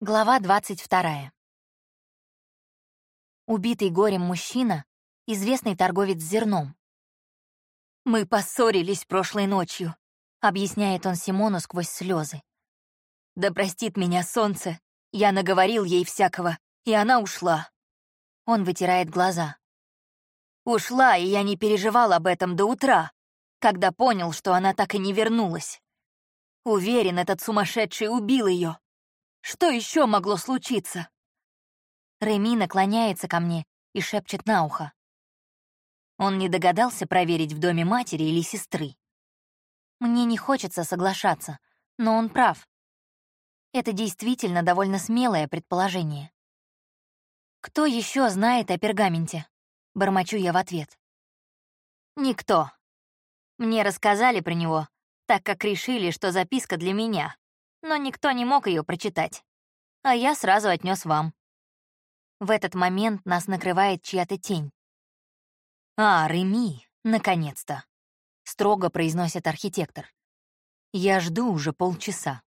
Глава 22. Убитый горем мужчина, известный торговец зерном. «Мы поссорились прошлой ночью», — объясняет он Симону сквозь слезы. «Да простит меня солнце, я наговорил ей всякого, и она ушла». Он вытирает глаза. «Ушла, и я не переживал об этом до утра, когда понял, что она так и не вернулась. Уверен, этот сумасшедший убил ее. Что еще могло случиться? Реми наклоняется ко мне и шепчет на ухо. Он не догадался проверить в доме матери или сестры. Мне не хочется соглашаться, но он прав. Это действительно довольно смелое предположение. «Кто еще знает о пергаменте?» — бормочу я в ответ. «Никто. Мне рассказали про него, так как решили, что записка для меня но никто не мог ее прочитать. А я сразу отнес вам. В этот момент нас накрывает чья-то тень. «А, Реми, наконец-то!» — строго произносит архитектор. «Я жду уже полчаса».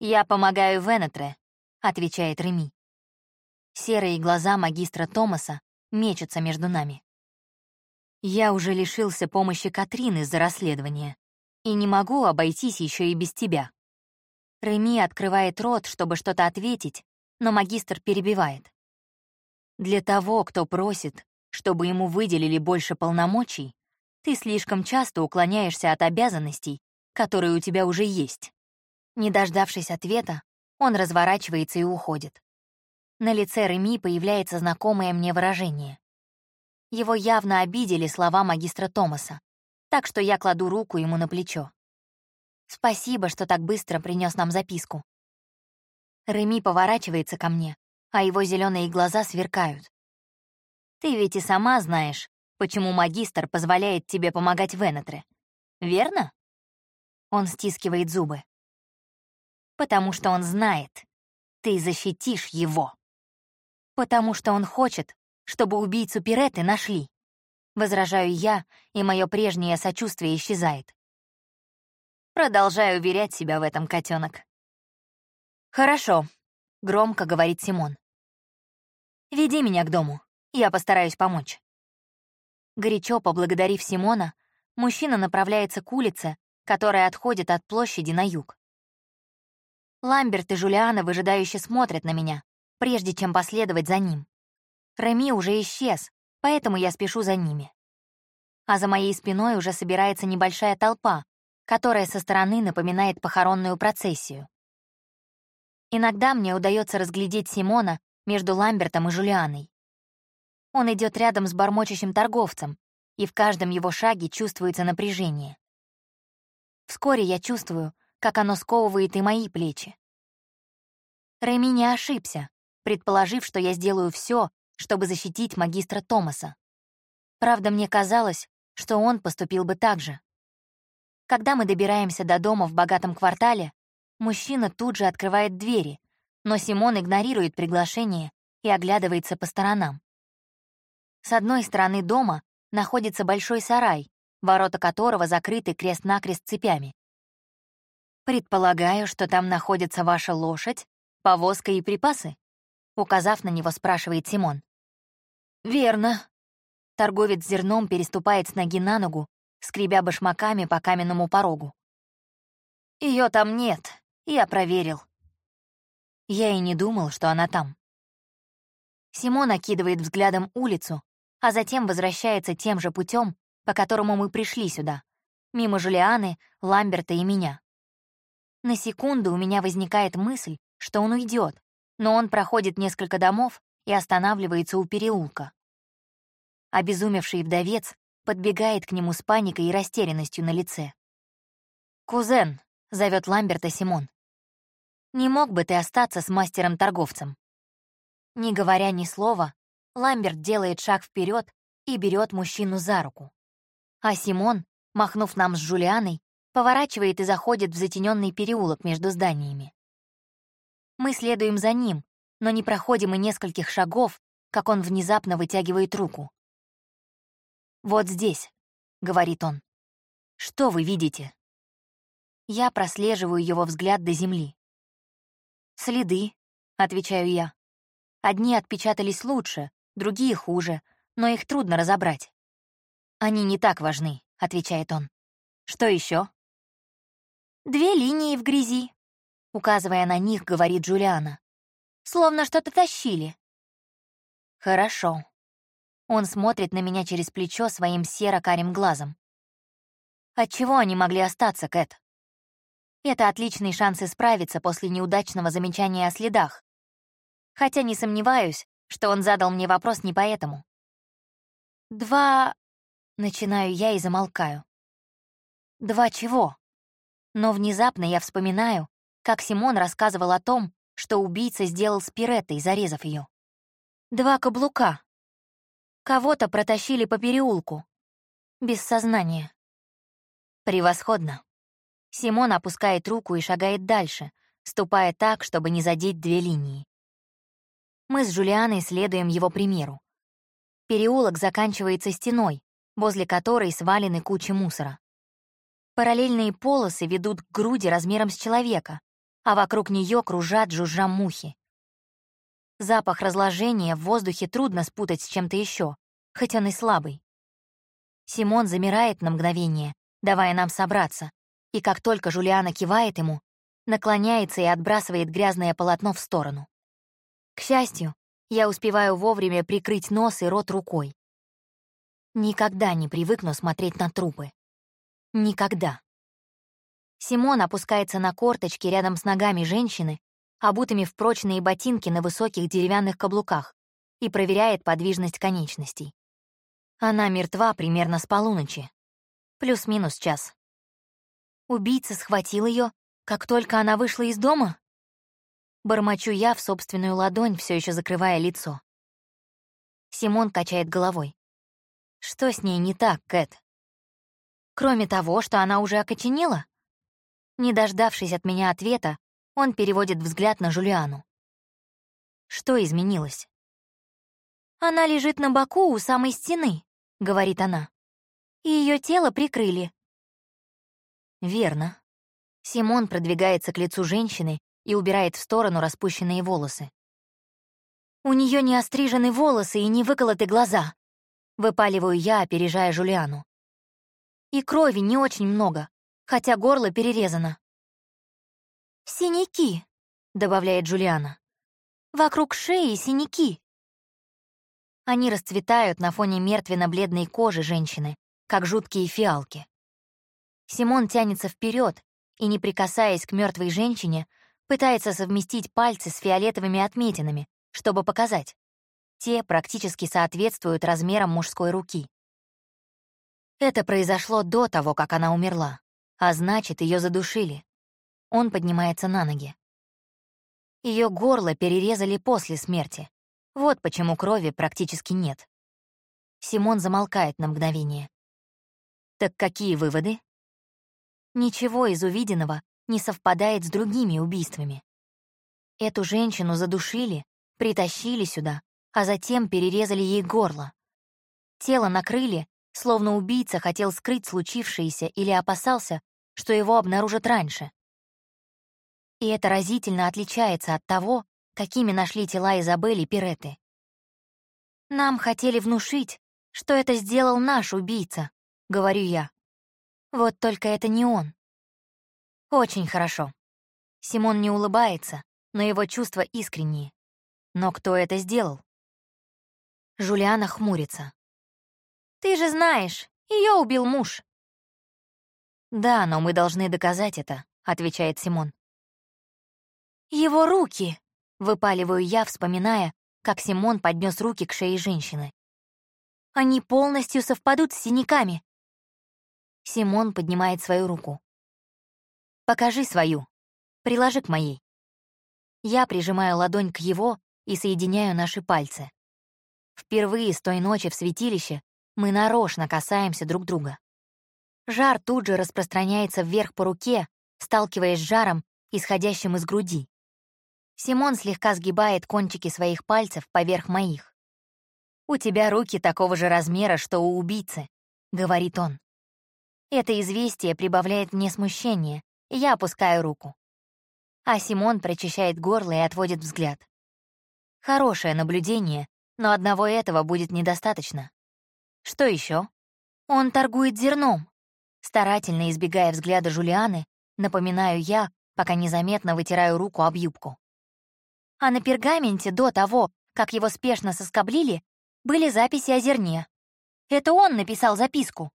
«Я помогаю Венетре», — отвечает Реми. Серые глаза магистра Томаса мечутся между нами. Я уже лишился помощи Катрины за расследование и не могу обойтись еще и без тебя. Реми открывает рот, чтобы что-то ответить, но магистр перебивает. Для того, кто просит, чтобы ему выделили больше полномочий, ты слишком часто уклоняешься от обязанностей, которые у тебя уже есть. Не дождавшись ответа, он разворачивается и уходит. На лице Реми появляется знакомое мне выражение. Его явно обидели слова магистра Томаса, так что я кладу руку ему на плечо. Спасибо, что так быстро принес нам записку. Реми поворачивается ко мне, а его зеленые глаза сверкают. Ты ведь и сама знаешь, почему магистр позволяет тебе помогать Венетре, верно? Он стискивает зубы. Потому что он знает, ты защитишь его. Потому что он хочет, чтобы убийцу Пиреты нашли. Возражаю я, и мое прежнее сочувствие исчезает. Продолжаю уверять себя в этом, котенок. «Хорошо», — громко говорит Симон. «Веди меня к дому, я постараюсь помочь». Горячо поблагодарив Симона, мужчина направляется к улице, которая отходит от площади на юг. Ламберт и Жулиана выжидающе смотрят на меня, прежде чем последовать за ним. Реми уже исчез, поэтому я спешу за ними. А за моей спиной уже собирается небольшая толпа, которая со стороны напоминает похоронную процессию. Иногда мне удается разглядеть Симона между Ламбертом и Жулианой. Он идет рядом с бормочущим торговцем, и в каждом его шаге чувствуется напряжение. Вскоре я чувствую, как оно сковывает и мои плечи. Рэми не ошибся, предположив, что я сделаю все, чтобы защитить магистра Томаса. Правда, мне казалось, что он поступил бы так же. Когда мы добираемся до дома в богатом квартале, мужчина тут же открывает двери, но Симон игнорирует приглашение и оглядывается по сторонам. С одной стороны дома находится большой сарай, ворота которого закрыты крест-накрест цепями. «Предполагаю, что там находится ваша лошадь, повозка и припасы?» Указав на него, спрашивает Симон. «Верно». Торговец зерном переступает с ноги на ногу скребя башмаками по каменному порогу. Ее там нет, я проверил. Я и не думал, что она там. Симон окидывает взглядом улицу, а затем возвращается тем же путем, по которому мы пришли сюда, мимо Жулианы, Ламберта и меня. На секунду у меня возникает мысль, что он уйдет, но он проходит несколько домов и останавливается у переулка. Обезумевший вдовец подбегает к нему с паникой и растерянностью на лице. «Кузен», — зовет Ламберта Симон, — «не мог бы ты остаться с мастером-торговцем?» Не говоря ни слова, Ламберт делает шаг вперед и берет мужчину за руку. А Симон, махнув нам с Жулианой, поворачивает и заходит в затененный переулок между зданиями. Мы следуем за ним, но не проходим и нескольких шагов, как он внезапно вытягивает руку. «Вот здесь», — говорит он. «Что вы видите?» Я прослеживаю его взгляд до земли. «Следы», — отвечаю я. Одни отпечатались лучше, другие хуже, но их трудно разобрать. «Они не так важны», — отвечает он. «Что еще? «Две линии в грязи», — указывая на них, говорит Джулиана. «Словно что-то тащили». «Хорошо». Он смотрит на меня через плечо своим серо-карим глазом. Отчего они могли остаться, Кэт? Это отличный шанс исправиться после неудачного замечания о следах. Хотя не сомневаюсь, что он задал мне вопрос не поэтому. «Два...» — начинаю я и замолкаю. «Два чего?» Но внезапно я вспоминаю, как Симон рассказывал о том, что убийца сделал с Пиреттой, зарезав ее. Два каблука. Кого-то протащили по переулку. Без сознания. Превосходно. Симон опускает руку и шагает дальше, ступая так, чтобы не задеть две линии. Мы с Джулианой следуем его примеру. Переулок заканчивается стеной, возле которой свалены кучи мусора. Параллельные полосы ведут к груди размером с человека, а вокруг нее кружат жужжа мухи. Запах разложения в воздухе трудно спутать с чем-то еще, хоть он и слабый. Симон замирает на мгновение, давая нам собраться, и как только Жулиана кивает ему, наклоняется и отбрасывает грязное полотно в сторону. К счастью, я успеваю вовремя прикрыть нос и рот рукой. Никогда не привыкну смотреть на трупы. Никогда. Симон опускается на корточки рядом с ногами женщины, обутыми в прочные ботинки на высоких деревянных каблуках, и проверяет подвижность конечностей. Она мертва примерно с полуночи. Плюс-минус час. Убийца схватил ее, как только она вышла из дома? Бормочу я в собственную ладонь, все еще закрывая лицо. Симон качает головой. Что с ней не так, Кэт? Кроме того, что она уже окоченела? Не дождавшись от меня ответа, он переводит взгляд на Жулиану. Что изменилось? «Она лежит на боку у самой стены», — говорит она. «И ее тело прикрыли». Верно. Симон продвигается к лицу женщины и убирает в сторону распущенные волосы. У нее не острижены волосы и не выколоты глаза. Выпаливаю я, опережая Жулиану. И крови не очень много, хотя горло перерезано. «Синяки», — добавляет Джулиана. «Вокруг шеи синяки». Они расцветают на фоне мертвенно-бледной кожи женщины, как жуткие фиалки. Симон тянется вперед и, не прикасаясь к мертвой женщине, пытается совместить пальцы с фиолетовыми отметинами, чтобы показать. Те практически соответствуют размерам мужской руки. Это произошло до того, как она умерла, а значит, ее задушили. Он поднимается на ноги. Ее горло перерезали после смерти. Вот почему крови практически нет. Симон замолкает на мгновение. Так какие выводы? Ничего из увиденного не совпадает с другими убийствами. Эту женщину задушили, притащили сюда, а затем перерезали ей горло. Тело накрыли словно убийца хотел скрыть случившееся или опасался, что его обнаружат раньше. И это разительно отличается от того, какими нашли тела Изабель и Пиреты. «Нам хотели внушить, что это сделал наш убийца», — говорю я. Вот только это не он. Очень хорошо. Симон не улыбается, но его чувства искренние. Но кто это сделал? Жулиана хмурится. Ты же знаешь, ее убил муж». «Да, но мы должны доказать это», — отвечает Симон. «Его руки!» — выпаливаю я, вспоминая, как Симон поднес руки к шее женщины. «Они полностью совпадут с синяками». Симон поднимает свою руку. «Покажи свою. Приложи к моей». Я прижимаю ладонь к его и соединяю наши пальцы. Впервые с той ночи в святилище мы нарочно касаемся друг друга. Жар тут же распространяется вверх по руке, сталкиваясь с жаром, исходящим из груди. Симон слегка сгибает кончики своих пальцев поверх моих. «У тебя руки такого же размера, что у убийцы», — говорит он. Это известие прибавляет мне смущение, и я опускаю руку. а Симон прочищает горло и отводит взгляд. Хорошее наблюдение, но одного этого будет недостаточно. Что еще? Он торгует зерном. Старательно избегая взгляда Жулианы, напоминаю я, пока незаметно вытираю руку об юбку. А на пергаменте до того, как его спешно соскоблили, были записи о зерне. Это он написал записку.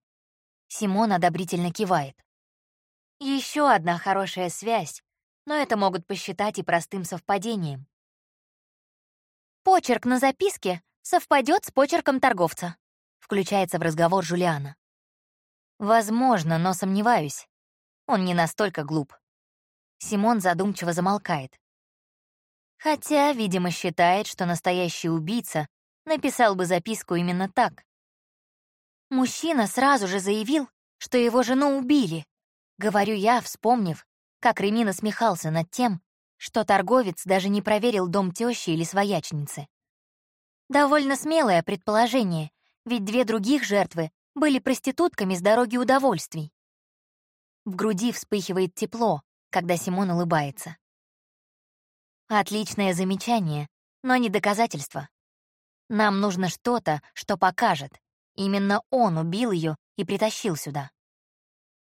Симон одобрительно кивает. Еще одна хорошая связь, но это могут посчитать и простым совпадением. Почерк на записке совпадет с почерком торговца, включается в разговор Жулиана. Возможно, но сомневаюсь. Он не настолько глуп. Симон задумчиво замолкает. Хотя, видимо, считает, что настоящий убийца написал бы записку именно так. Мужчина сразу же заявил, что его жену убили. Говорю я, вспомнив, как Ремин насмехался над тем, что торговец даже не проверил дом тещи или своячницы. Довольно смелое предположение, ведь две других жертвы были проститутками с дороги удовольствий. В груди вспыхивает тепло, когда Симон улыбается. Отличное замечание, но не доказательство. Нам нужно что-то, что покажет. Именно он убил ее и притащил сюда.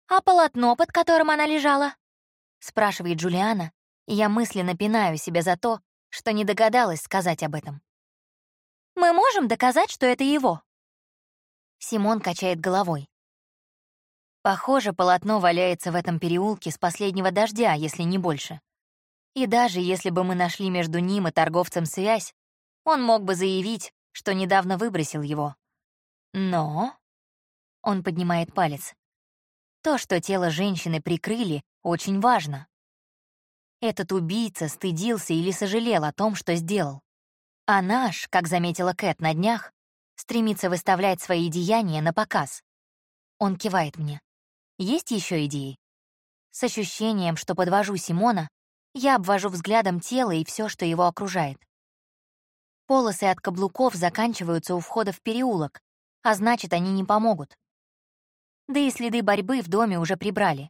«А полотно, под которым она лежала?» — спрашивает Джулиана, и я мысленно пинаю себя за то, что не догадалась сказать об этом. «Мы можем доказать, что это его?» Симон качает головой. Похоже, полотно валяется в этом переулке с последнего дождя, если не больше. И даже если бы мы нашли между ним и торговцем связь, он мог бы заявить, что недавно выбросил его. Но... Он поднимает палец. То, что тело женщины прикрыли, очень важно. Этот убийца стыдился или сожалел о том, что сделал. А наш, как заметила Кэт на днях, стремится выставлять свои деяния на показ. Он кивает мне. Есть еще идеи? С ощущением, что подвожу Симона, я обвожу взглядом тело и все, что его окружает. Полосы от каблуков заканчиваются у входа в переулок, а значит, они не помогут. Да и следы борьбы в доме уже прибрали.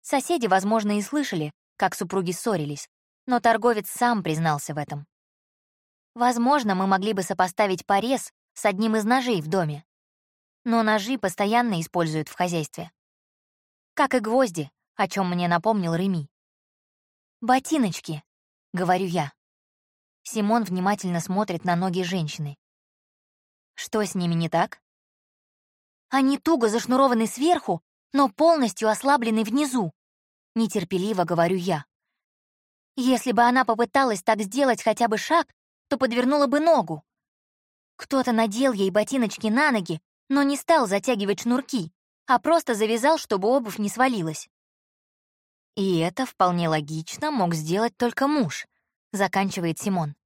Соседи, возможно, и слышали, как супруги ссорились, но торговец сам признался в этом. Возможно, мы могли бы сопоставить порез с одним из ножей в доме. Но ножи постоянно используют в хозяйстве. Как и гвозди, о чем мне напомнил Реми. «Ботиночки», — говорю я. Симон внимательно смотрит на ноги женщины. Что с ними не так? Они туго зашнурованы сверху, но полностью ослаблены внизу. Нетерпеливо говорю я. Если бы она попыталась так сделать хотя бы шаг, то подвернула бы ногу. Кто-то надел ей ботиночки на ноги, но не стал затягивать шнурки, а просто завязал, чтобы обувь не свалилась. И это вполне логично мог сделать только муж, заканчивает Симон.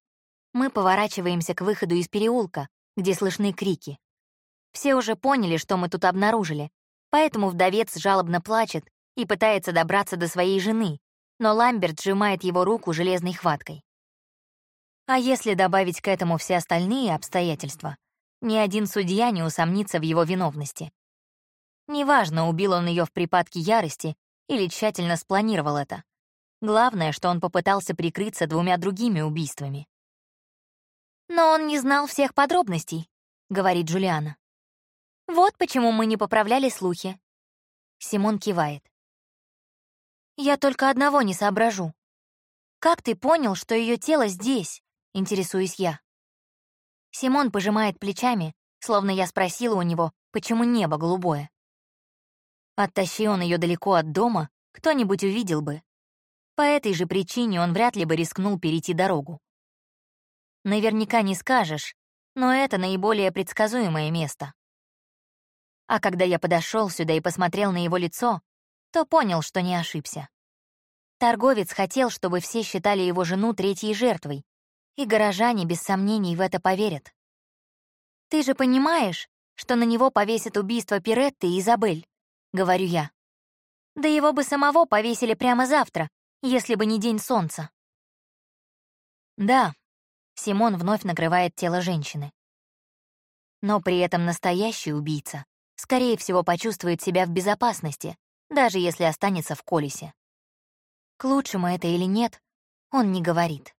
Мы поворачиваемся к выходу из переулка, где слышны крики. Все уже поняли, что мы тут обнаружили, поэтому вдовец жалобно плачет и пытается добраться до своей жены, но Ламберт сжимает его руку железной хваткой. А если добавить к этому все остальные обстоятельства, ни один судья не усомнится в его виновности. Неважно, убил он ее в припадке ярости или тщательно спланировал это. Главное, что он попытался прикрыться двумя другими убийствами. «Но он не знал всех подробностей», — говорит Джулиана. «Вот почему мы не поправляли слухи». Симон кивает. «Я только одного не соображу. Как ты понял, что ее тело здесь?» — интересуюсь я. Симон пожимает плечами, словно я спросила у него, почему небо голубое. Оттащи он ее далеко от дома, кто-нибудь увидел бы. По этой же причине он вряд ли бы рискнул перейти дорогу. Наверняка не скажешь, но это наиболее предсказуемое место. А когда я подошел сюда и посмотрел на его лицо, то понял, что не ошибся. Торговец хотел, чтобы все считали его жену третьей жертвой, и горожане без сомнений в это поверят. Ты же понимаешь, что на него повесят убийство Пиретты и Изабель? — говорю я. Да его бы самого повесили прямо завтра, если бы не день солнца. Да, Симон вновь накрывает тело женщины. Но при этом настоящий убийца, скорее всего, почувствует себя в безопасности, даже если останется в колесе. К лучшему это или нет, он не говорит.